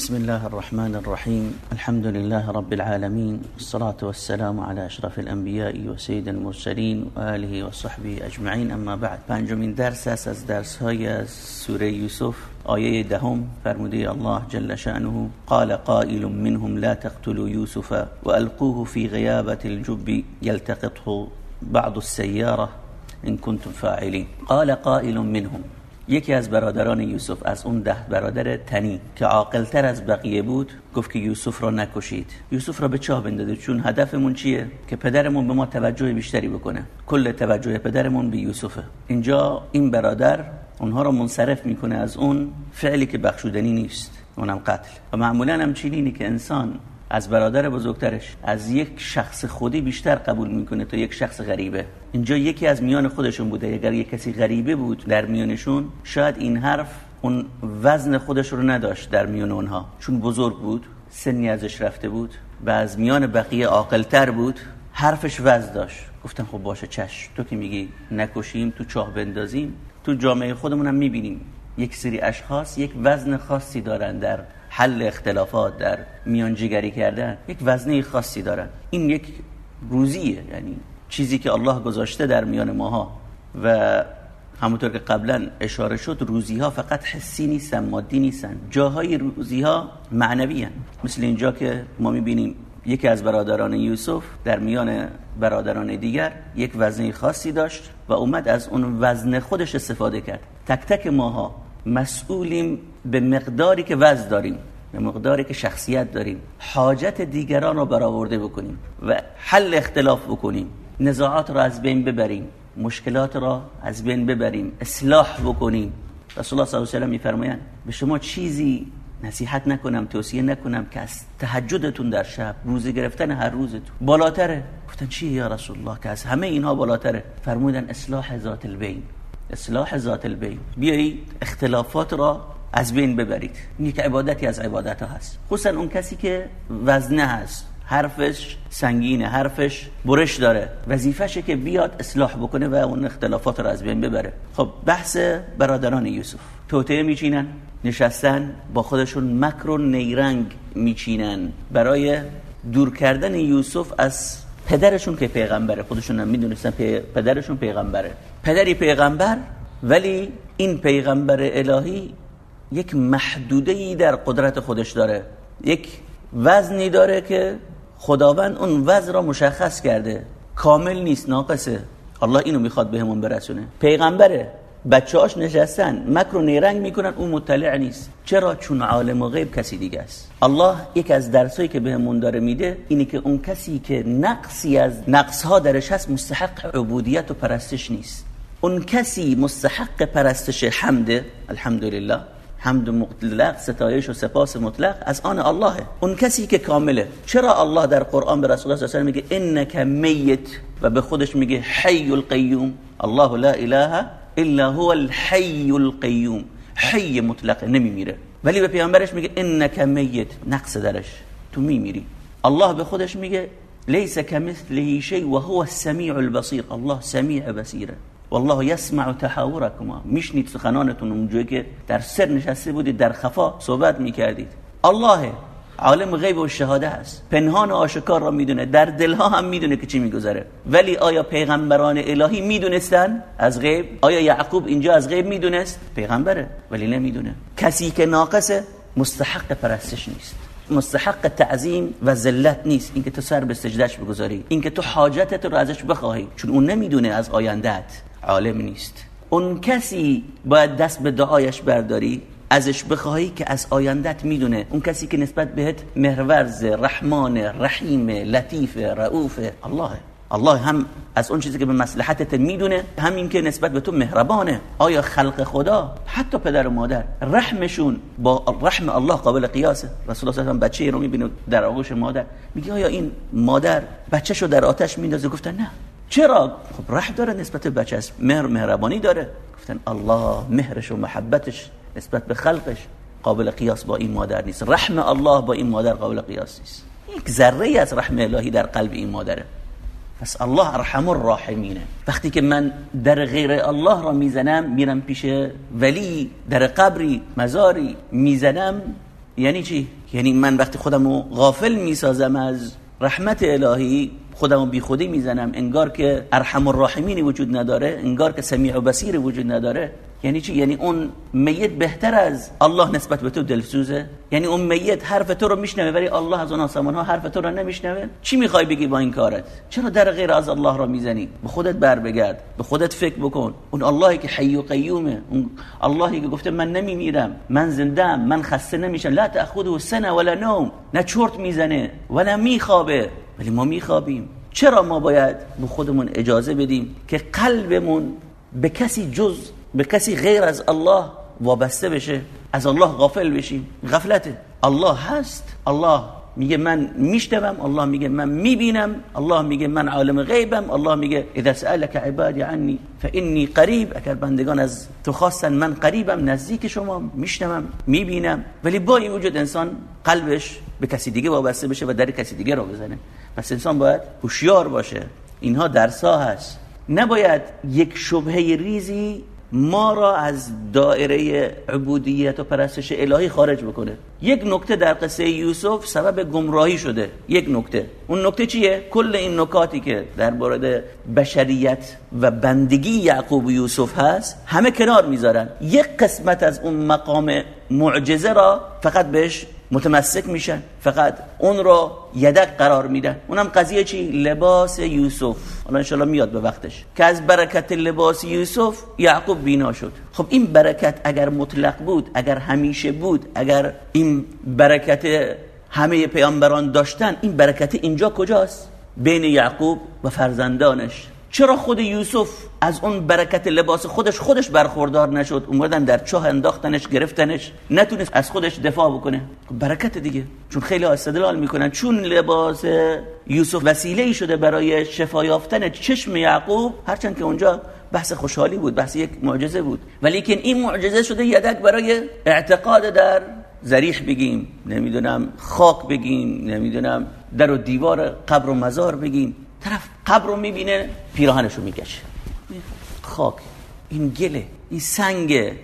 بسم الله الرحمن الرحيم. الحمد لله رب العالمين. الصلاة والسلام على أشرف الأنبياء وسيد المرسلين وآله وصحبه أجمعين. أما بعد پنجمین درس از درس های سوره یوسف آیه دهم. فرموده الله جل شأنه قال قائل منهم لا تقتلوا يوسف وألقوه في غيابة الجب يلتقطه بعض السيارة إن كنتم فاعلين قال قائل منهم یکی از برادران یوسف از اون ده برادر تنی که عاقلتر از بقیه بود گفت که یوسف را نکشید. یوسف را به چاه بندازید چون هدفمون چیه؟ که پدرمون به ما توجه بیشتری بکنه. کل توجه پدرمون به یوسفه اینجا این برادر اونها را منصرف می‌کنه از اون فعلی که بخشودنی نیست اونم قتل. و معمولا هم چینینی که انسان از برادر بزرگترش از یک شخص خودی بیشتر قبول می‌کنه تا یک شخص غریبه. اینجا یکی از میان خودشون بوده. اگر یک کسی غریبه بود در میانشون شاید این حرف اون وزن خودش رو نداشت در میان اونها. چون بزرگ بود سنی ازش رفته بود و از میان بقیه عاقلتر بود حرفش وزن داشت. گفتم خب باشه چش تو که میگی نکشیم تو چاه بندازیم تو جامعه خودمون هم می‌بینیم. یک سری اشخاص یک وزن خاصی دارن در حل اختلافات در میانجیگری کردن یک وزنه خاصی دارن. این یک روزیه یعنی چیزی که الله گذاشته در میان ماها. و همونطور که قبلا اشاره شد روزی ها فقط حسی نیستن مادی نیستن. جاهای روزی ها معنوی هن. مثل اینجا که ما می‌بینیم یکی از برادران یوسف در میان برادران دیگر یک وزنه خاصی داشت و اومد از اون وزن خودش استفاده کرد. تک تک ماها مسئولیم به مقداری که وزن داریم به مقداری که شخصیت داریم حاجت دیگران رو برآورده بکنیم و حل اختلاف بکنیم نزاعات را از بین ببریم مشکلات را از بین ببریم اصلاح بکنیم. رسول الله صلی الله علیه و سلم میفرمایند به شما چیزی نصیحت نکنم توصیه نکنم که از تهجدتون در شب روزه گرفتن هر روزتون بالاتره. گفتن چیه یا رسول الله؟ که از همه اینها بالاتره. فرمودن اصلاح ذات البین. اصلاح ذات البین. بیایید اختلافات را از بین ببرید. این یک عبادتی از عبادت ها هست. خصوصا اون کسی که وزنه هست. حرفش سنگینه حرفش برش داره. وظیفشه که بیاد اصلاح بکنه و اون اختلافات رو از بین ببره. خب بحث برادران یوسف. توطعه میچینن نشستن با خودشون مکر و نیرنگ میچینن. برای دور کردن یوسف از پدرشون که پیغمبره. خودشون هم می‌دونستن پدرشون پیغمبره. پدری پیغمبر ولی این پیغمبر الهی یک محدوده ای در قدرت خودش داره. یک وزنی داره که خداوند اون وزن را مشخص کرده. کامل نیست ناقصه. الله اینو می‌خواد بهمون برسونه. پیغمبره بچه هاش نشستن مکر و نیرنگ می‌کنن اون مطلع نیست. چرا؟ چون عالم و غیب کسی دیگه است. الله یک از درسایی که بهمون داره میده اینه که اون کسی که نقصی از نقص ها درش هست مستحق عبودیت و پرستش نیست. اون کسی مستحق پرستش حمده الحمدلله حمد مطلق ستایش و سپاس مطلق از آن الله اون کسی که کامله. چرا الله در قرآن به رسول الله صلی میگه انک میت و به خودش میگه حی القیوم الله لا اله الا هو الحی القیوم. حی مطلق نمیمیره. ولی به پیامبرش میگه انک میت نقص درش. تو میمیری. الله به خودش میگه لیس کمثله شیء و هو السمیع البصیر. الله سمیع بصیره. والله یسمع تحاورکما میشنید سخنانتون اونجایی که در سر نشسته بودید در خفا صحبت می‌کردید. الله عالم غیب و شهاده است. پنهان و آشکار را می‌دونه. در دلها هم می‌دونه که چی میگذره. ولی آیا پیغمبران الهی می‌دونستن از غیب؟ آیا یعقوب اینجا از غیب می‌دونست؟ پیغمبره ولی نمی‌دونه. کسی که ناقصه مستحق پرستش نیست. مستحق تعظیم و ذلت نیست. اینکه تو سر به سجدش بگذاری. اینکه تو حاجتت رو ازش بخواهی. چون اون نمی‌دونه از آیندهت عالم نیست. اون کسی باید دست به دعایش برداری ازش بخواهی که از آیندت می‌دونه. اون کسی که نسبت بهت مهرورز رحمان رحیم لطیف رؤوف الله. الله هم از اون چیزی که به مصلحتت می‌دونه همین که نسبت به تو مهربانه. آیا خلق خدا؟ حتی پدر و مادر. رحمشون با رحم الله قابل قیاسه. رسول الله صلی بچه رو می‌بینه در آغوش مادر. میگه آیا این مادر بچه‌شو در آتش میندازه؟ گفتن نه. چرا؟ خب رحم داره نسبت به بچه مهر مهربانی داره. گفتن الله مهرش و محبتش نسبت به خلقش قابل قیاس با این مادر نیست. رحم الله با این مادر قابل قیاس نیست. یک ذره از رحم الهی در قلب این مادره. پس الله ارحم الراحمینه وقتی که من در غیر الله را می‌زنم میرم پیش ولی در قبری مزاری می‌زنم یعنی چی؟ یعنی من وقتی خودم رو غافل می‌سازم از رحمت الهی خودمو بی خودی می‌زنم انگار که ارحم الراحمینی وجود نداره انگار که سمیع و بصیر وجود نداره. یعنی چی؟ یعنی اون میت بهتر از الله نسبت به تو دلسوزه؟ یعنی اون میت حرف تو رو میشنوه ولی الله از اون آسمان ها حرف تو رو نمیشنوه؟ چی می‌خوای بگی با این کارت؟ چرا در غیر از الله را می‌زنی؟ به خودت بر بگرد به خودت فکر بکن. اون اللهی که حی و قیومه اون اللهی که گفته من نمیمیرم من زندم من خسته نمیشم. لا تاخذه سنه ولا نوم. نه چرت می‌زنه ولا میخوابه. ولی ما میخوابیم. چرا ما باید به خودمون اجازه بدیم که قلبمون به کسی جز به کسی غیر از الله وابسته بشه از الله غافل بشیم. غفلته. الله هست. الله میگه من میشتم الله میگه من می‌بینم الله میگه من عالم غیبم الله میگه اذا سالك عبادي عني فاني قریب اگر بندگان از تو خواستن من قریبم نزدیک شما میشنوم می‌بینم. ولی با این وجود انسان قلبش به کسی دیگه وابسته بشه و در کسی دیگه رو بزنه. پس انسان باید هوشیار باشه. اینها درسا هست. نباید یک شبهه ریزی ما را از دائره عبودیت و پرستش الهی خارج بکنه. یک نکته در قصه یوسف سبب گمراهی شده. یک نکته. اون نکته چیه؟ کل این نکاتی که در مورد بشریت و بندگی یعقوب و یوسف هست همه کنار می‌ذارن. یک قسمت از اون مقام معجزه را فقط بهش متمسک میشن. فقط اون رو یدک قرار میدن. اونم قضیه چی؟ لباس یوسف. حالا انشالله میاد به وقتش. که از برکت لباس یوسف یعقوب بینا شد. خب این برکت اگر مطلق بود اگر همیشه بود اگر این برکت همه پیامبران داشتن این برکت اینجا کجاست؟ بین یعقوب و فرزندانش. چرا خود یوسف از اون برکت لباس خودش خودش برخوردار نشد؟ اومدن در چاه انداختنش گرفتنش نتونست از خودش دفاع بکنه. برکت دیگه. چون خیلی استدلال می‌کنن. چون لباس یوسف وسیله ای شده برای شفا یافتن چشم یعقوب هرچند که اونجا بحث خوشحالی بود بحث یک معجزه بود. ولی که این معجزه شده یدک برای اعتقاد در زریح بگیم نمی‌دونم خاک بگیم نمی‌دونم در و دیوار قبر و مزار بگیم. طرف قبر رو می‌بینه پیراهنش رو می‌کشه. خاک این گله این سنگه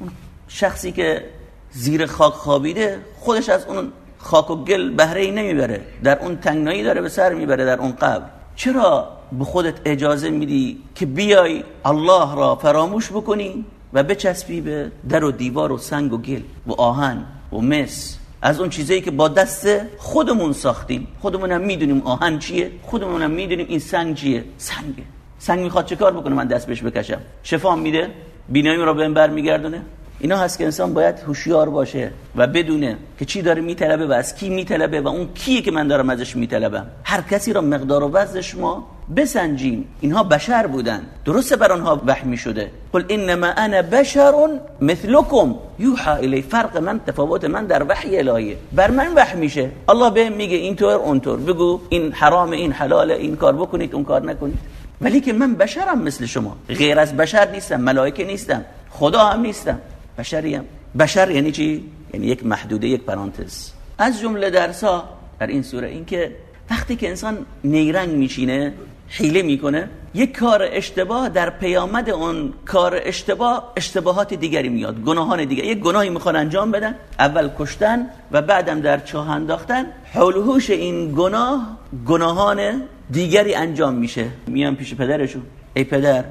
اون شخصی که زیر خاک خوابیده خودش از اون خاک و گل بهره ای نمی‌بره. در اون تنگنایی داره به سر می‌بره در اون قبر. چرا به خودت اجازه میدی که بیای الله را فراموش بکنی و بچسبی به در و دیوار و سنگ و گل و آهن و مس؟ از اون چیزایی که با دست خودمون ساختیم. خودمون هم می‌دونیم آهن چیه خودمون هم می‌دونیم این سنگ چیه. سنگه سنگ می‌خواد چه کار بکنه؟ من دست بهش بکشم. شفا میده بینایی رو به بر میگردونه اینا هست که انسان باید هوشیار باشه و بدونه که چی داره میطلبه و از کی میطلبه و اون کیه که من دارم ازش میطلبم. هر کسی را مقدار و وزنش ما بسنجیم. اینها بشر بودن. درسته بر آنها وحی شده. قل انما انا بشر مثلكم یوحى الی فرق من تفاوت من در وحی الهیه بر من وحی میشه. الله بهم میگه اینطور اونطور. بگو این حرام این حلاله این کار بکنید اون کار نکنید. ولی که من بشرم مثل شما. غیر از بشر نیستم ملائکه نیستم خدا هم نیستم. بشریم. بشر یعنی چی؟ یعنی یک محدوده یک پرانتز. از جمله درسا در این سوره این که وقتی که انسان نیرنگ میشینه حیله می‌کنه یک کار اشتباه در پیامد اون کار اشتباه اشتباهات دیگری میاد گناهان دیگر یک گناهی می‌خوان انجام بدن اول کشتن و بعدم در چاه انداختن. حلوهوش این گناه گناهان دیگری انجام میشه. میان پیش پدرشون. ای پدر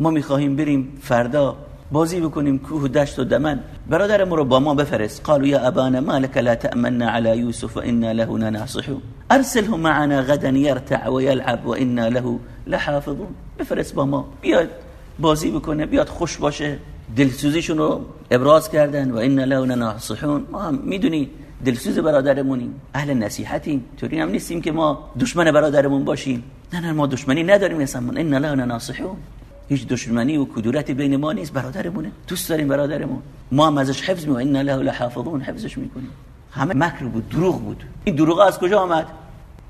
ما می‌خواهیم بریم فردا بازی بکنیم کوه دشت و دمن. برادر رو با ما بفرست. قالوا یا ابانا ما لك لا تأمنا على يوسف وإنا له لناصحون. ارسله معنا غدا يرتع ويلعب وإنا له لحافظون. بفرست با ما. بیاد بازی بکنه بیاد خوش باشه. دلسوزیشون رو ابراز کردن و انا له لناصحون. ما می‌دونی دلسوز برادرمونیم. اهل نصیحتیم. طوری هم نیستیم که ما دشمن برادرمون باشیم. نه نه ما دشمنی نداریم اصلا ان له لناصحون. هیچ دشمنی و کدورتی بین ما نیست برادرمونه. دوست داریم برادرمون. ما هم ازش حفظ می‌کنیم. ان له لحافظون حفظش می‌کنیم. همه مکر بود دروغ بود. این دروغ از کجا آمد؟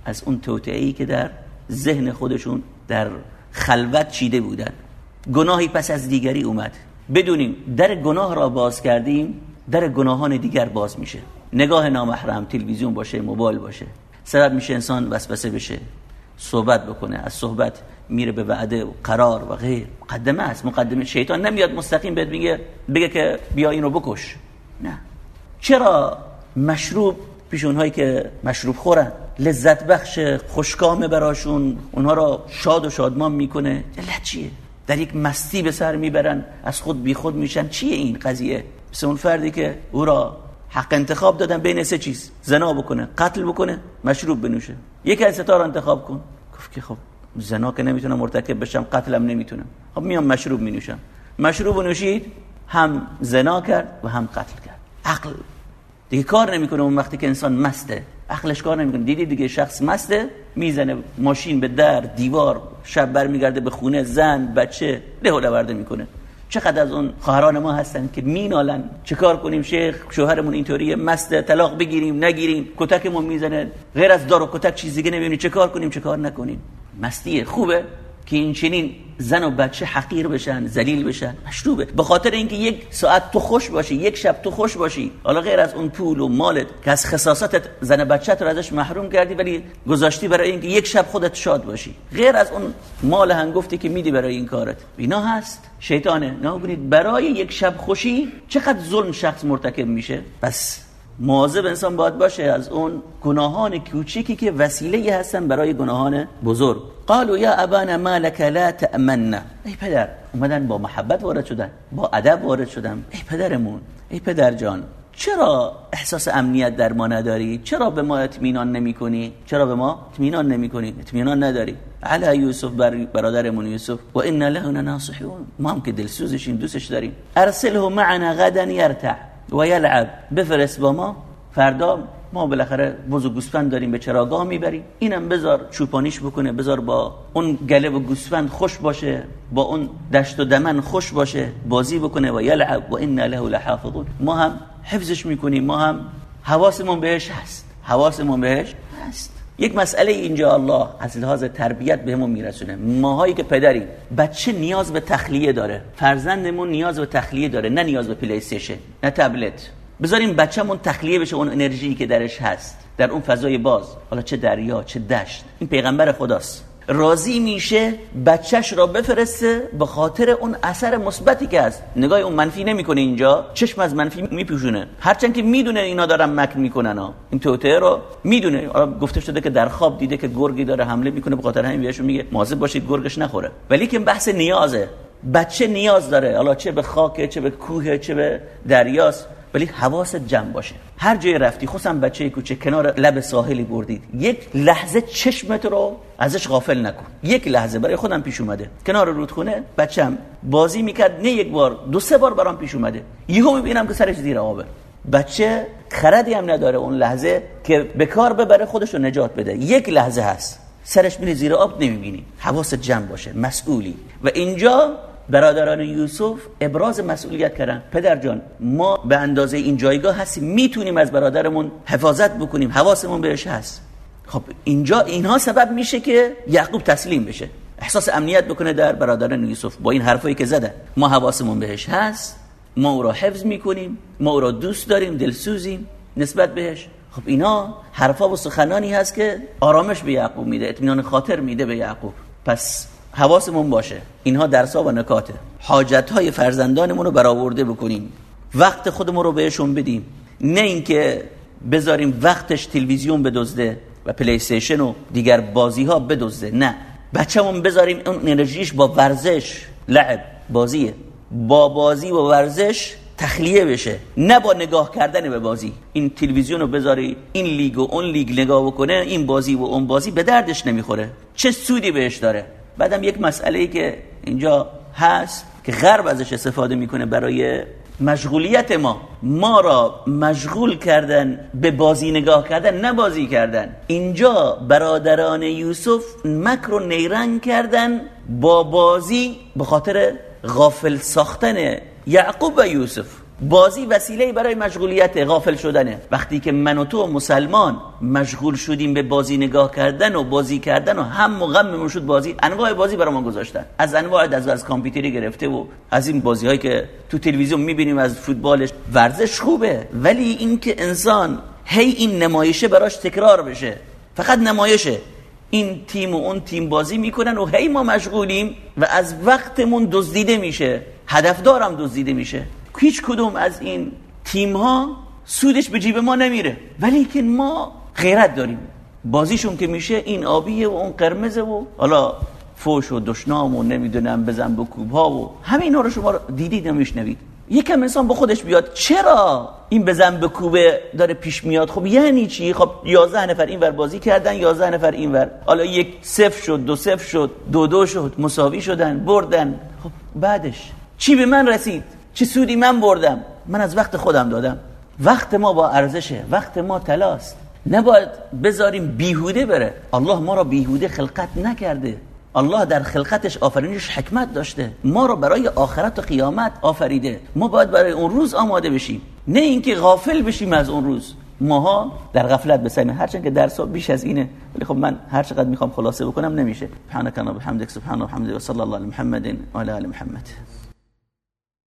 از اون توطئه‌ای که در ذهن خودشون در خلوت چیده بودن. گناهی پس از دیگری اومد. بدونیم در گناه را باز کردیم در گناهان دیگر باز میشه. نگاه نامحرم تلویزیون باشه موبایل باشه. سبب میشه انسان وسوسه بشه. صحبت بکنه از صحبت میره به وعده و قرار و غیر. مقدمه است مقدمه. شیطان نمیاد مستقیم بهت میگه بگه که بیا اینو بکش. نه. چرا مشروب پیش اونهایی که مشروب خورن لذت بخش خوشکامه براشون اونها را شاد و شادمان می‌کنه؟ علت چیه در یک مستی به سر می‌برن از خود بی خود میشن. چیه این قضیه؟ مثل اون فردی که او را حق انتخاب دادن بین سه چیز. زنا بکنه قتل بکنه مشروب بنوشه. یکی از ستار انتخاب کن. گفت که خب زنا که نمی‌تونم مرتکب بشم قتلم نمی‌تونم. خب میام مشروب می نوشم مشروب نوشید هم زنا کرد و هم قتل کرد. عقل. دیگه کار نمی‌کنه اون وقتی که انسان مسته. عقلش کار نمی‌کنه. دیدی دیگه شخص مسته می‌زنه ماشین به در دیوار شب برمیگرده به خونه زن بچه له ورده می‌کنه. چقدر از اون خواهران ما هستن که مینالن. چه کار کنیم شیخ؟ شوهرمون اینطوریه. مست طلاق بگیریم نگیریم. کتکمون می‌زنه. غیر از دار و کتک چیز دیگه نمی‌بینی. چه کار کنیم؟ چه کار نکنیم؟ مستیه خوبه که این چنین زن و بچه حقیر بشن ذلیل بشن مشروبه. به خاطر اینکه یک ساعت تو خوش باشی یک شب تو خوش باشی. حالا غیر از اون پول و مالت که از خصاصتت زن بچه رو ازش محروم کردی ولی گذاشتی برای اینکه یک شب خودت شاد باشی. غیر از اون مال هنگفتی که میدی برای این کارت. اینا هست. شیطانه. نه برای یک شب خوشی چقدر ظلم شخص مرتکب میشه؟ پس مواظب انسان باید باشه از اون گناهان کوچیکی که وسیله هستن برای گناهان بزرگ. قالوا یا ابانا ما لك لا تأمنا ای پدر اومدن با محبت وارد شدن با ادب وارد شدن. ای پدرمون ای پدر جان چرا احساس امنیت در ما نداری؟ چرا به ما اطمینان نمی کنی چرا به ما اطمینان نمی کنی اطمینان نداری. علی یوسف بر برادرمون یوسف. و ان له ناصحون ما هم که دلسوزشیم دوستش داریم. ارسله معنا غدا يرتع و یلعب بفرست با ما. فردا ما بالاخره بز و گوسفند داریم به چراگاه می‌بریم. اینم بذار چوپانیش بکنه بذار با اون گله و گوسفند خوش باشه با اون دشت و دمن خوش باشه بازی بکنه. و یلعب و ان له لحافظون. ما هم حفظش می‌کنیم. ما هم حواسمون بهش هست. حواسمون بهش هست. یک مسئله اینجا الله از لحاظ تربیت بهمون میرسونه. ماهایی که پدری بچه نیاز به تخلیه داره. فرزندمون نیاز به تخلیه داره نه نیاز به پلی نه تبلت بذاریم بچه‌مون تخلیه بشه اون انرژی که درش هست. در اون فضای باز. حالا چه دریا چه دشت. این پیغمبر خداست. راضی میشه بچهش را بفرسته به خاطر اون اثر مثبتی که هست نگاه اون منفی نمی‌کنه اینجا چشم از منفی میپوشونه. هرچند که می‌دونه اینا دارن مکر می‌کنن ها. این توته رو می‌دونه. گفته شده که در خواب دیده که گرگی داره حمله می‌کنه به خاطر همین بهشون میگه مواظب باشید گرگش نخوره. ولی که بحث نیازه. بچه نیاز داره. حالا چه به خاک چه به کوه چه به دریاست. ولی حواست جمع باشه. هر جای رفتی خصوصا بچه کوچه کنار لب ساحلی بردید. یک لحظه چشمت رو ازش غافل نکن. یک لحظه برای خودم پیش اومده. کنار رودخونه بچم بازی می‌کرد. نه یک بار دو سه بار برام پیش اومده. یهو می‌بینم که سرش زیر آبه. بچه خردی هم نداره اون لحظه که به کار ببره خودش رو نجات بده. یک لحظه هست. سرش میره زیر آب نمی‌بینی. حواست جمع باشه. مسئولی. و اینجا برادران یوسف ابراز مسئولیت کردن. پدر جان ما به اندازه این جایگاه هستیم. می‌تونیم از برادرمون حفاظت بکنیم. حواسمون بهش هست. خب اینجا اینها سبب میشه که یعقوب تسلیم بشه. احساس امنیت بکنه در برادران یوسف. با این حرفایی که زده ما حواسمون بهش هست. ما او را حفظ می‌کنیم. ما او را دوست داریم دلسوزیم نسبت بهش. خب اینا حرفا و سخنانی هست که آرامش به یعقوب میده اطمینان خاطر میده به یعقوب. پس حواسمون باشه. اینها درس و نکاته. حاجت های فرزندانمون رو برآورده بکنیم. وقت خودمون رو بهشون بدیم. نه اینکه بذاریم وقتش تلویزیون بدزده و پلی استیشن و دیگر بازی ها بدزده. نه. بچه‌مون بذاریم اون انرژیش با ورزش. لعب. بازیه. با بازی و ورزش تخلیه بشه. نه با نگاه کردن به بازی. این تلویزیون رو بذاری این لیگ و اون لیگ نگاه بکنه این بازی و اون بازی به دردش نمی‌خوره. چه سودی بهش داره؟ بعدم یک مسئله ای که اینجا هست که غرب ازش استفاده می‌کنه برای مشغولیت ما. ما را مشغول کردن به بازی نگاه کردن نه بازی کردن. اینجا برادران یوسف مکر و نیرنگ کردن با بازی به خاطر غافل ساختن یعقوب و یوسف. بازی وسیله برای مشغولیت غافل شدنه. وقتی که من و تو مسلمان مشغول شدیم به بازی نگاه کردن و بازی کردن و هم و غممون شد بازی انواع بازی برای ما گذاشتن. از انواع از از کامپیوتری گرفته و از این بازی هایی که تو تلویزیون می‌بینیم از فوتبالش. ورزش خوبه ولی اینکه انسان هی این نمایشه براش تکرار بشه. فقط نمایشه. این تیم و اون تیم بازی می‌کنن و هی ما مشغولیم و از وقتمون دزدیده میشه. هدفدارم دزدیده میشه. هیچ کدوم از این تیم ها سودش به جیب ما نمیره. ولی که ما غیرت داریم. بازیشون که میشه این آبیه و اون قرمزه و حالا فوش و دشنام و نمی‌دونم بزن به کوب ها و همه اینا رو شما دیدید و یکم انسان به خودش بیاد چرا این بزن به کوبه داره پیش میاد؟ خب یعنی چی؟ خب 11 نفر اینور بازی کردن 11 نفر اینور. حالا یک صفر شد دو صفر شد دو دو شد مساوی شدن بردن. خب بعدش چی به من رسید؟ چه سودی من بردم؟ من از وقت خودم دادم. وقت ما با ارزشه وقت ما تلاست. نباید بذاریم بیهوده بره. الله ما را بیهوده خلقت نکرده. الله در خلقتش آفرینش حکمت داشته. ما رو برای آخرت و قیامت آفریده. ما باید برای اون روز آماده بشیم. نه اینکه غافل بشیم از اون روز. ماها در غفلت بسیم هرچند که درس بیش از اینه. ولی خب من هر چقدر می‌خوام خلاصه بکنم نمیشه. سبحانك اللهم وبحمدك سبحان الله وبحمده وصلى الله على محمد وعلى ال محمد.